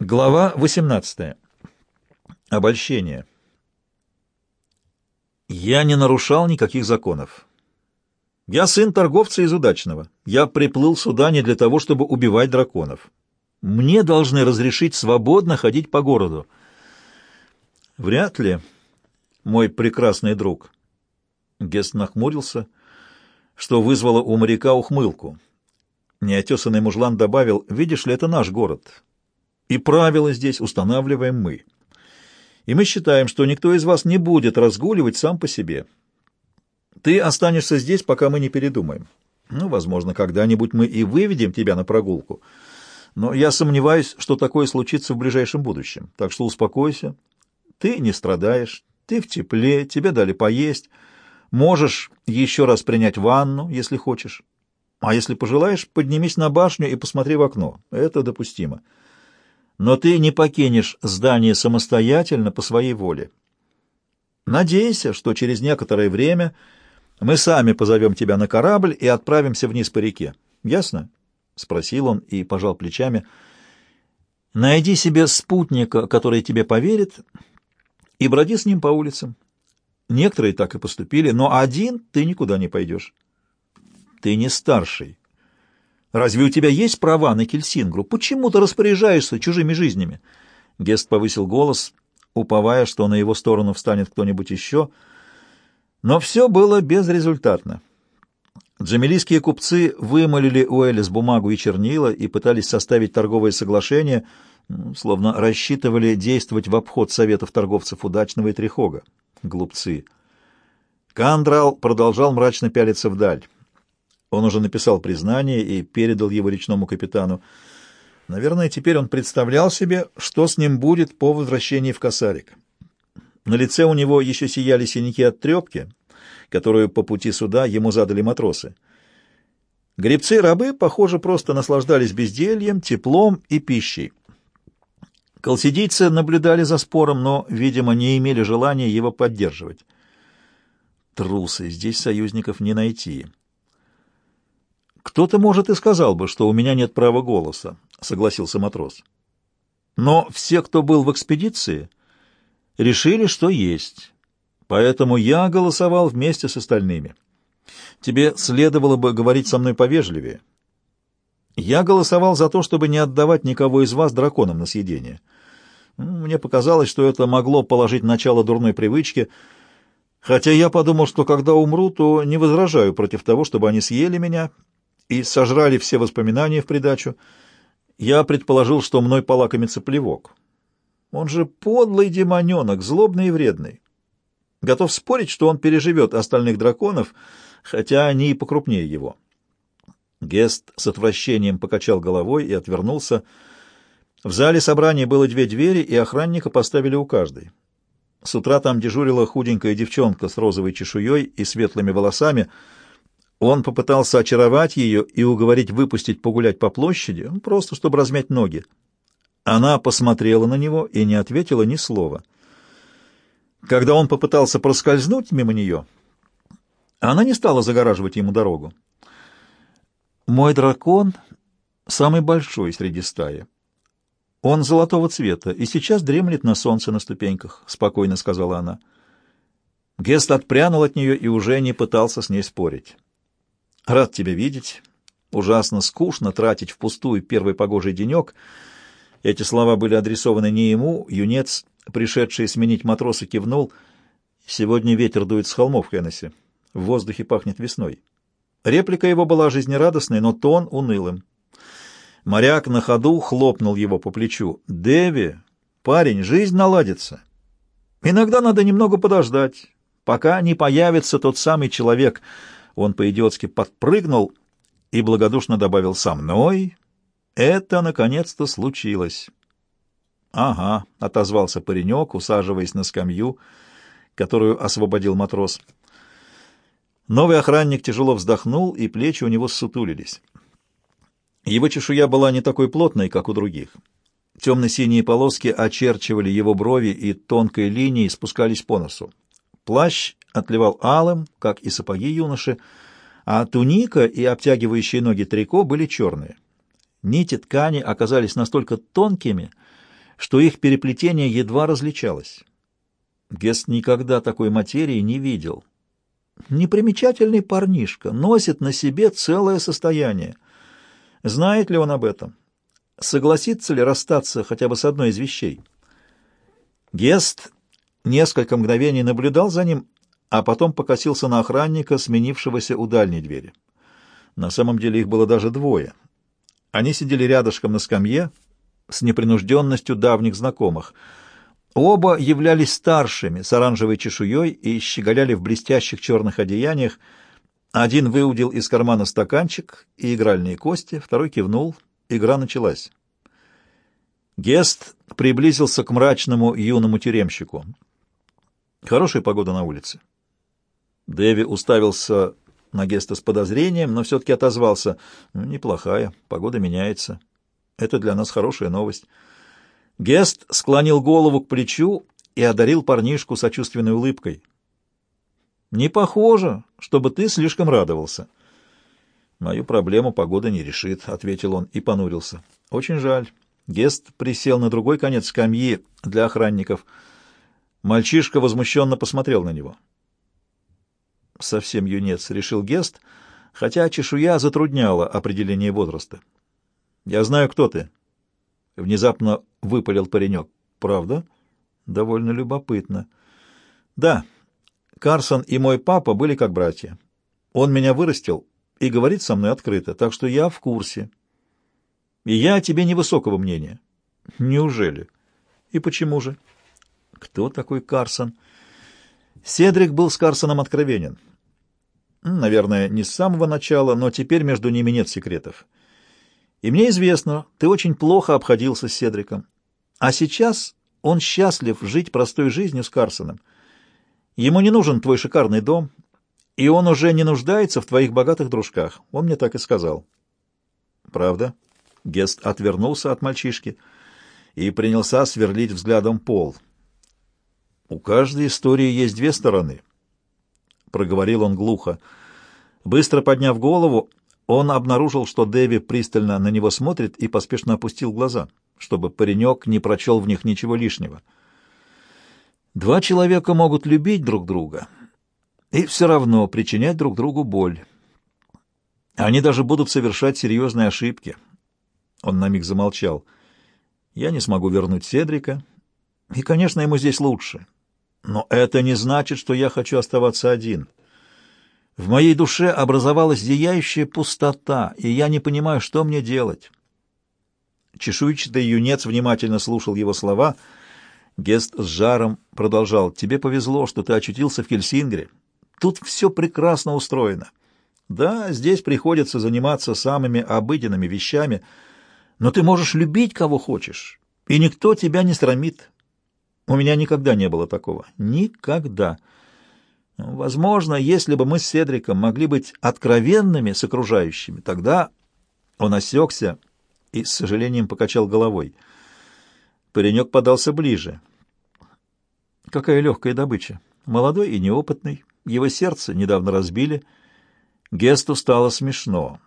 Глава 18. Обольщение. Я не нарушал никаких законов. Я сын торговца из Удачного. Я приплыл сюда не для того, чтобы убивать драконов. Мне должны разрешить свободно ходить по городу. Вряд ли, мой прекрасный друг. Гест нахмурился, что вызвало у моряка ухмылку. Неотесанный мужлан добавил, «Видишь ли, это наш город, и правила здесь устанавливаем мы. И мы считаем, что никто из вас не будет разгуливать сам по себе. Ты останешься здесь, пока мы не передумаем. Ну, возможно, когда-нибудь мы и выведем тебя на прогулку» но я сомневаюсь, что такое случится в ближайшем будущем. Так что успокойся. Ты не страдаешь, ты в тепле, тебе дали поесть. Можешь еще раз принять ванну, если хочешь. А если пожелаешь, поднимись на башню и посмотри в окно. Это допустимо. Но ты не покинешь здание самостоятельно по своей воле. Надейся, что через некоторое время мы сами позовем тебя на корабль и отправимся вниз по реке. Ясно? — спросил он и пожал плечами. «Найди себе спутника, который тебе поверит, и броди с ним по улицам. Некоторые так и поступили, но один ты никуда не пойдешь. Ты не старший. Разве у тебя есть права на Кельсингру? Почему ты распоряжаешься чужими жизнями?» Гест повысил голос, уповая, что на его сторону встанет кто-нибудь еще, но все было безрезультатно. Джамилийские купцы вымолили у Элис бумагу и чернила и пытались составить торговое соглашение, словно рассчитывали действовать в обход советов торговцев удачного и трехога. Глупцы. Кандрал продолжал мрачно пялиться вдаль. Он уже написал признание и передал его речному капитану. Наверное, теперь он представлял себе, что с ним будет по возвращении в Косарик. На лице у него еще сияли синяки от трепки, которую по пути сюда ему задали матросы. Гребцы-рабы, похоже, просто наслаждались бездельем, теплом и пищей. Колсидийцы наблюдали за спором, но, видимо, не имели желания его поддерживать. Трусы, здесь союзников не найти. Кто-то, может, и сказал бы, что у меня нет права голоса, согласился матрос. Но все, кто был в экспедиции, решили, что есть. Поэтому я голосовал вместе с остальными. Тебе следовало бы говорить со мной повежливее. Я голосовал за то, чтобы не отдавать никого из вас драконам на съедение. Мне показалось, что это могло положить начало дурной привычке, хотя я подумал, что когда умру, то не возражаю против того, чтобы они съели меня и сожрали все воспоминания в придачу. Я предположил, что мной полакомится плевок. Он же подлый демоненок, злобный и вредный. Готов спорить, что он переживет остальных драконов, хотя они и покрупнее его. Гест с отвращением покачал головой и отвернулся. В зале собрания было две двери, и охранника поставили у каждой. С утра там дежурила худенькая девчонка с розовой чешуей и светлыми волосами. Он попытался очаровать ее и уговорить выпустить погулять по площади, просто чтобы размять ноги. Она посмотрела на него и не ответила ни слова. Когда он попытался проскользнуть мимо нее, она не стала загораживать ему дорогу. «Мой дракон самый большой среди стаи. Он золотого цвета и сейчас дремлет на солнце на ступеньках», — спокойно сказала она. Гест отпрянул от нее и уже не пытался с ней спорить. «Рад тебя видеть. Ужасно скучно тратить впустую первый погожий денек». Эти слова были адресованы не ему, юнец Пришедший сменить матроса кивнул. «Сегодня ветер дует с холмов, Хеннесси. В воздухе пахнет весной». Реплика его была жизнерадостной, но тон унылым. Моряк на ходу хлопнул его по плечу. «Дэви, парень, жизнь наладится. Иногда надо немного подождать, пока не появится тот самый человек». Он по-идиотски подпрыгнул и благодушно добавил «Со мной это наконец-то случилось». «Ага», — отозвался паренек, усаживаясь на скамью, которую освободил матрос. Новый охранник тяжело вздохнул, и плечи у него ссутулились. Его чешуя была не такой плотной, как у других. Темно-синие полоски очерчивали его брови и тонкой линией спускались по носу. Плащ отливал алым, как и сапоги юноши, а туника и обтягивающие ноги трико были черные. Нити ткани оказались настолько тонкими, что их переплетение едва различалось. Гест никогда такой материи не видел. Непримечательный парнишка носит на себе целое состояние. Знает ли он об этом? Согласится ли расстаться хотя бы с одной из вещей? Гест несколько мгновений наблюдал за ним, а потом покосился на охранника, сменившегося у дальней двери. На самом деле их было даже двое. Они сидели рядышком на скамье с непринужденностью давних знакомых. Оба являлись старшими, с оранжевой чешуей и щеголяли в блестящих черных одеяниях. Один выудил из кармана стаканчик и игральные кости, второй кивнул. Игра началась. Гест приблизился к мрачному юному тюремщику. Хорошая погода на улице. Дэви уставился на Геста с подозрением, но все-таки отозвался. «Ну, неплохая, погода меняется. Это для нас хорошая новость». Гест склонил голову к плечу и одарил парнишку сочувственной улыбкой. «Не похоже, чтобы ты слишком радовался». «Мою проблему погода не решит», — ответил он и понурился. «Очень жаль». Гест присел на другой конец скамьи для охранников. Мальчишка возмущенно посмотрел на него совсем юнец, — решил Гест, хотя чешуя затрудняла определение возраста. — Я знаю, кто ты. Внезапно выпалил паренек. — Правда? — Довольно любопытно. — Да, Карсон и мой папа были как братья. Он меня вырастил и говорит со мной открыто, так что я в курсе. И я о тебе невысокого мнения. — Неужели? И почему же? — Кто такой Карсон? Седрик был с Карсоном откровенен. — Наверное, не с самого начала, но теперь между ними нет секретов. И мне известно, ты очень плохо обходился с Седриком. А сейчас он счастлив жить простой жизнью с Карсоном. Ему не нужен твой шикарный дом, и он уже не нуждается в твоих богатых дружках. Он мне так и сказал. Правда? Гест отвернулся от мальчишки и принялся сверлить взглядом пол. У каждой истории есть две стороны —— проговорил он глухо. Быстро подняв голову, он обнаружил, что Дэви пристально на него смотрит и поспешно опустил глаза, чтобы паренек не прочел в них ничего лишнего. Два человека могут любить друг друга и все равно причинять друг другу боль. Они даже будут совершать серьезные ошибки. Он на миг замолчал. Я не смогу вернуть Седрика, и, конечно, ему здесь лучше. Но это не значит, что я хочу оставаться один. В моей душе образовалась зияющая пустота, и я не понимаю, что мне делать. Чешуйчатый юнец внимательно слушал его слова. Гест с жаром продолжал. «Тебе повезло, что ты очутился в Хельсингре. Тут все прекрасно устроено. Да, здесь приходится заниматься самыми обыденными вещами, но ты можешь любить кого хочешь, и никто тебя не срамит. У меня никогда не было такого. Никогда. Возможно, если бы мы с Седриком могли быть откровенными с окружающими, тогда он осекся и с сожалением покачал головой. Паренек подался ближе. Какая легкая добыча. Молодой и неопытный. Его сердце недавно разбили. Гесту стало смешно.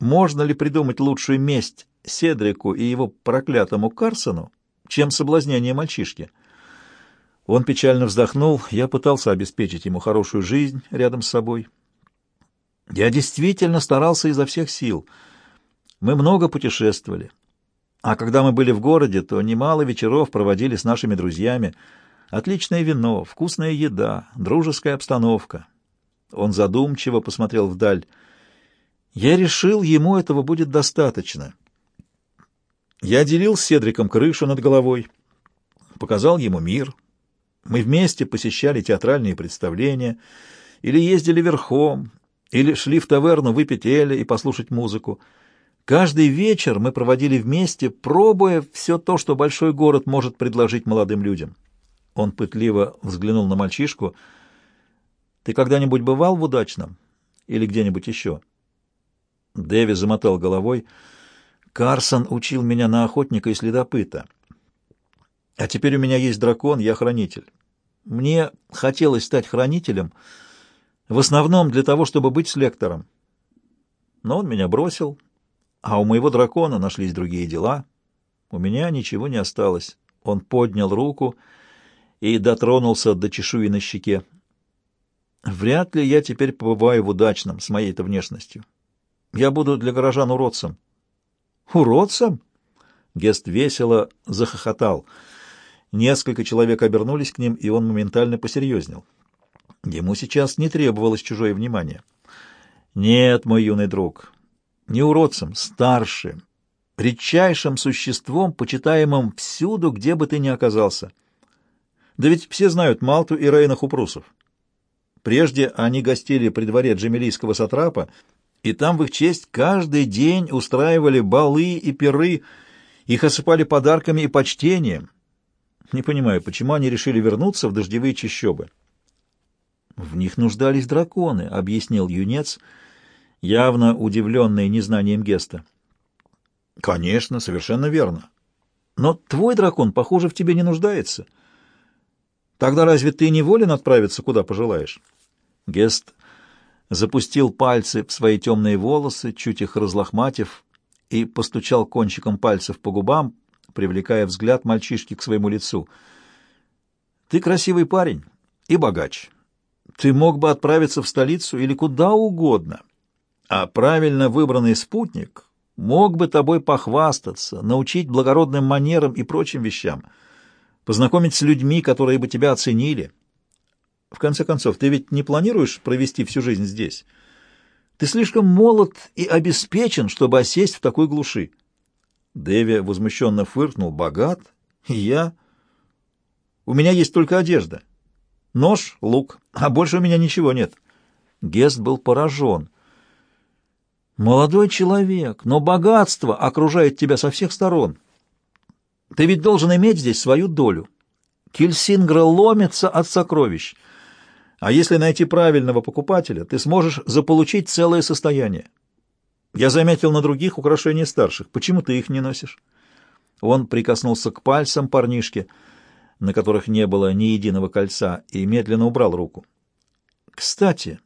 Можно ли придумать лучшую месть Седрику и его проклятому Карсону, чем соблазнение мальчишки. Он печально вздохнул. Я пытался обеспечить ему хорошую жизнь рядом с собой. Я действительно старался изо всех сил. Мы много путешествовали. А когда мы были в городе, то немало вечеров проводили с нашими друзьями. Отличное вино, вкусная еда, дружеская обстановка. Он задумчиво посмотрел вдаль. Я решил, ему этого будет достаточно. Я делил с Седриком крышу над головой, показал ему мир. Мы вместе посещали театральные представления, или ездили верхом, или шли в таверну выпить эля и послушать музыку. Каждый вечер мы проводили вместе, пробуя все то, что большой город может предложить молодым людям. Он пытливо взглянул на мальчишку. «Ты когда-нибудь бывал в удачном? Или где-нибудь еще?» Дэви замотал головой. Карсон учил меня на охотника и следопыта. А теперь у меня есть дракон, я хранитель. Мне хотелось стать хранителем, в основном для того, чтобы быть с лектором. Но он меня бросил, а у моего дракона нашлись другие дела. У меня ничего не осталось. Он поднял руку и дотронулся до чешуи на щеке. Вряд ли я теперь побываю в удачном с моей-то внешностью. Я буду для горожан уродцем. Уродцем? Гест весело захохотал. Несколько человек обернулись к ним, и он моментально посерьезнел. Ему сейчас не требовалось чужое внимание. Нет, мой юный друг, не уродцем, старшим, редчайшим существом, почитаемым всюду, где бы ты ни оказался. Да ведь все знают Малту и Рейна Хупрусов. Прежде они гостили при дворе джемилийского сатрапа, и там в их честь каждый день устраивали балы и пиры, их осыпали подарками и почтением. Не понимаю, почему они решили вернуться в дождевые чащобы. «В них нуждались драконы», — объяснил юнец, явно удивленный незнанием Геста. «Конечно, совершенно верно. Но твой дракон, похоже, в тебе не нуждается. Тогда разве ты не волен отправиться, куда пожелаешь?» Гест запустил пальцы в свои темные волосы, чуть их разлохматив, и постучал кончиком пальцев по губам, привлекая взгляд мальчишки к своему лицу. «Ты красивый парень и богач. Ты мог бы отправиться в столицу или куда угодно, а правильно выбранный спутник мог бы тобой похвастаться, научить благородным манерам и прочим вещам, познакомить с людьми, которые бы тебя оценили». В конце концов, ты ведь не планируешь провести всю жизнь здесь? Ты слишком молод и обеспечен, чтобы осесть в такой глуши. Дэви возмущенно фыркнул. Богат? И я? У меня есть только одежда. Нож, лук, а больше у меня ничего нет. Гест был поражен. Молодой человек, но богатство окружает тебя со всех сторон. Ты ведь должен иметь здесь свою долю. Кельсингра ломится от сокровищ — а если найти правильного покупателя, ты сможешь заполучить целое состояние. Я заметил на других украшения старших. Почему ты их не носишь? Он прикоснулся к пальцам парнишки, на которых не было ни единого кольца, и медленно убрал руку. Кстати,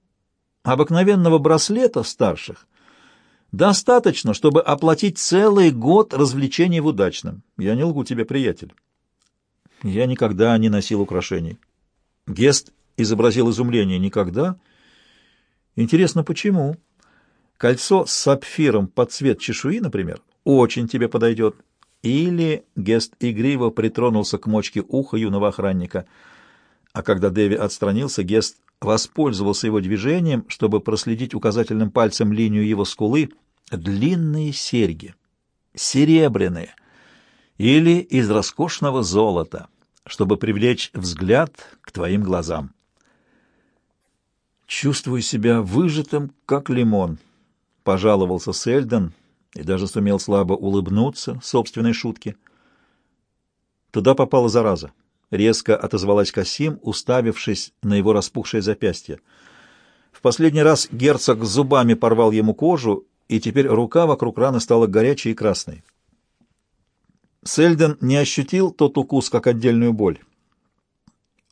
обыкновенного браслета старших достаточно, чтобы оплатить целый год развлечений в удачном. Я не лгу тебе, приятель. Я никогда не носил украшений. Гест изобразил изумление. «Никогда? Интересно, почему? Кольцо с сапфиром под цвет чешуи, например, очень тебе подойдет». Или Гест игриво притронулся к мочке уха юного охранника. А когда Дэви отстранился, Гест воспользовался его движением, чтобы проследить указательным пальцем линию его скулы. Длинные серьги, серебряные или из роскошного золота, чтобы привлечь взгляд к твоим глазам. «Чувствую себя выжатым, как лимон», — пожаловался Сельден и даже сумел слабо улыбнуться собственной шутке. Туда попала зараза. Резко отозвалась Касим, уставившись на его распухшее запястье. В последний раз герцог зубами порвал ему кожу, и теперь рука вокруг раны стала горячей и красной. Сельден не ощутил тот укус как отдельную боль.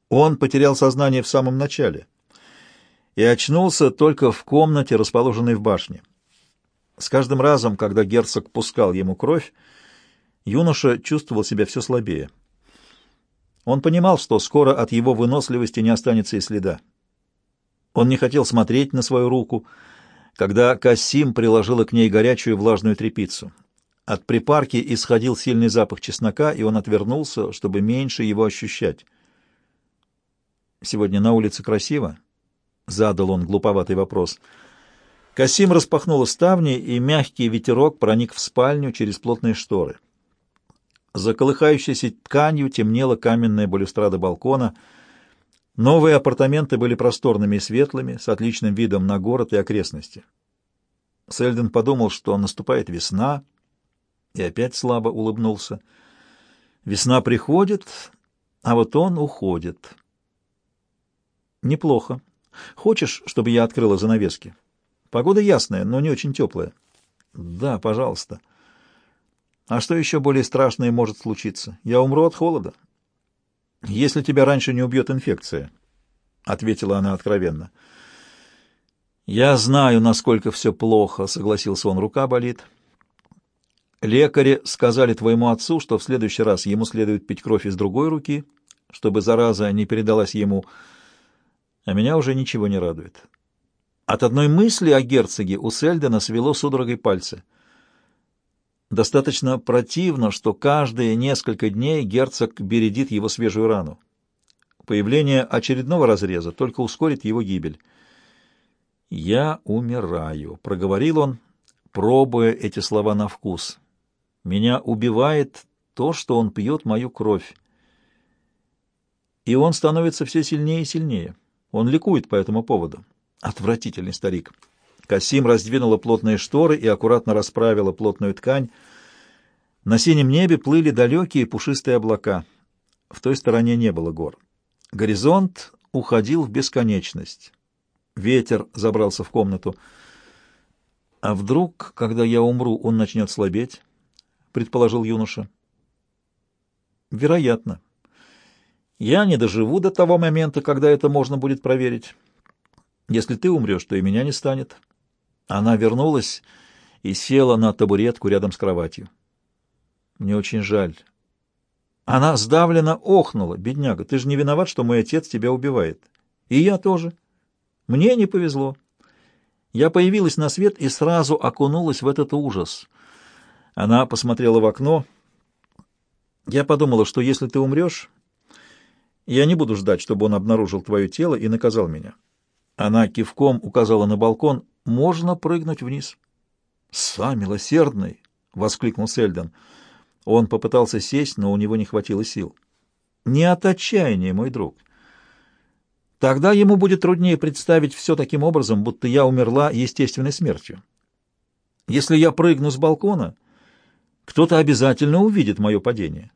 Он потерял сознание в самом начале — и очнулся только в комнате, расположенной в башне. С каждым разом, когда герцог пускал ему кровь, юноша чувствовал себя все слабее. Он понимал, что скоро от его выносливости не останется и следа. Он не хотел смотреть на свою руку, когда Касим приложила к ней горячую влажную тряпицу. От припарки исходил сильный запах чеснока, и он отвернулся, чтобы меньше его ощущать. «Сегодня на улице красиво?» Задал он глуповатый вопрос. Касим распахнула ставни, и мягкий ветерок проник в спальню через плотные шторы. За колыхающейся тканью темнела каменная балюстрада балкона. Новые апартаменты были просторными и светлыми, с отличным видом на город и окрестности. Сельден подумал, что наступает весна, и опять слабо улыбнулся. Весна приходит, а вот он уходит. Неплохо. Хочешь, чтобы я открыла занавески? Погода ясная, но не очень теплая. Да, пожалуйста. А что еще более страшное может случиться? Я умру от холода. Если тебя раньше не убьет инфекция, — ответила она откровенно. Я знаю, насколько все плохо, — согласился он, — рука болит. Лекари сказали твоему отцу, что в следующий раз ему следует пить кровь из другой руки, чтобы зараза не передалась ему, а меня уже ничего не радует. От одной мысли о герцоге у Сельдена свело судорогой пальцы. Достаточно противно, что каждые несколько дней герцог бередит его свежую рану. Появление очередного разреза только ускорит его гибель. «Я умираю», — проговорил он, пробуя эти слова на вкус. «Меня убивает то, что он пьет мою кровь. И он становится все сильнее и синее. Он ликует по этому поводу. Отвратительный старик». Касим раздвинула плотные шторы и аккуратно расправила плотную ткань. На синем небе плыли далекие пушистые облака. В той стороне не было гор. Горизонт уходил в бесконечность. Ветер забрался в комнату. «А вдруг, когда я умру, он начнет слабеть?» — предположил юноша. «Вероятно. Я не доживу до того момента, когда это можно будет проверить. Если ты умрешь, то и меня не станет». Она вернулась и села на табуретку рядом с кроватью. «Мне очень жаль». Она сдавленно охнула. «Бедняга, ты же не виноват, что мой отец тебя убивает. И я тоже». Мне не повезло. Я появилась на свет и сразу окунулась в этот ужас. Она посмотрела в окно. Я подумала, что если ты умрешь, я не буду ждать, чтобы он обнаружил твое тело и наказал меня. Она кивком указала на балкон. Можно прыгнуть вниз. «Са, милосердный!» — воскликнул Сельдон. Он попытался сесть, но у него не хватило сил. «Не от отчаяния, мой друг. Тогда ему будет труднее представить все таким образом, будто я умерла естественной смертью. Если я прыгну с балкона, кто-то обязательно увидит мое падение.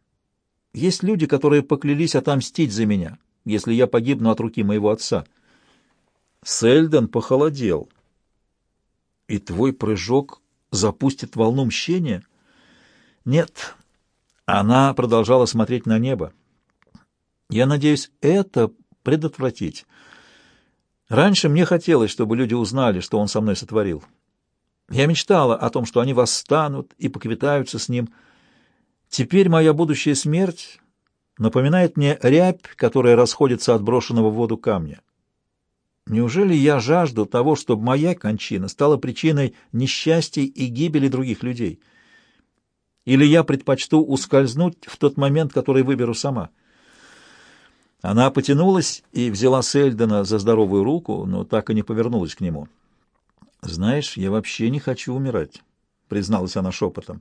Есть люди, которые поклялись отомстить за меня, если я погибну от руки моего отца. Сельден похолодел. И твой прыжок запустит волну мщения? Нет. Она продолжала смотреть на небо. Я надеюсь, это предотвратить. Раньше мне хотелось, чтобы люди узнали, что он со мной сотворил. Я мечтала о том, что они восстанут и поквитаются с ним. Теперь моя будущая смерть напоминает мне рябь, которая расходится от брошенного в воду камня. Неужели я жажду того, чтобы моя кончина стала причиной несчастий и гибели других людей? Или я предпочту ускользнуть в тот момент, который выберу сама?» Она потянулась и взяла Сельдена за здоровую руку, но так и не повернулась к нему. «Знаешь, я вообще не хочу умирать», — призналась она шепотом.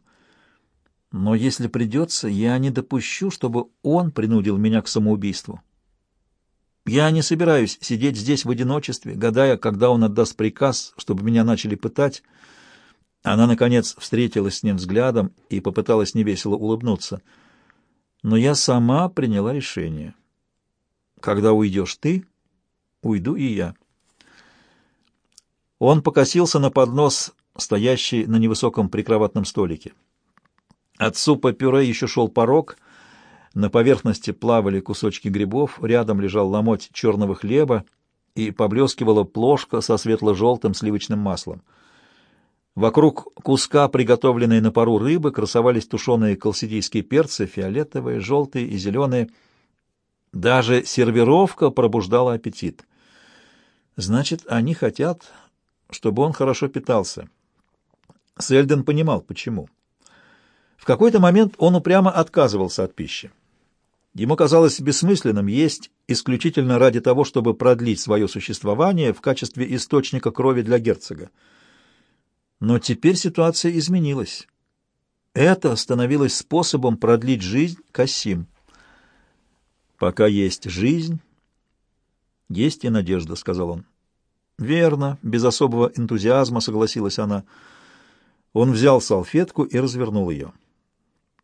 «Но если придется, я не допущу, чтобы он принудил меня к самоубийству. Я не собираюсь сидеть здесь в одиночестве, гадая, когда он отдаст приказ, чтобы меня начали пытать». Она, наконец, встретилась с ним взглядом и попыталась невесело улыбнуться. «Но я сама приняла решение». Когда уйдешь ты, уйду и я. Он покосился на поднос, стоящий на невысоком прикроватном столике. От супа пюре еще шел порог, на поверхности плавали кусочки грибов, рядом лежал ломоть черного хлеба и поблескивала плошка со светло-желтым сливочным маслом. Вокруг куска, приготовленной на пару рыбы, красовались тушеные колсидийские перцы, фиолетовые, желтые и зеленые – даже сервировка пробуждала аппетит. Значит, они хотят, чтобы он хорошо питался. Сельден понимал, почему. В какой-то момент он упрямо отказывался от пищи. Ему казалось бессмысленным есть исключительно ради того, чтобы продлить свое существование в качестве источника крови для герцога. Но теперь ситуация изменилась. Это становилось способом продлить жизнь Кассим. Пока есть жизнь, есть и надежда, — сказал он. Верно, без особого энтузиазма согласилась она. Он взял салфетку и развернул ее.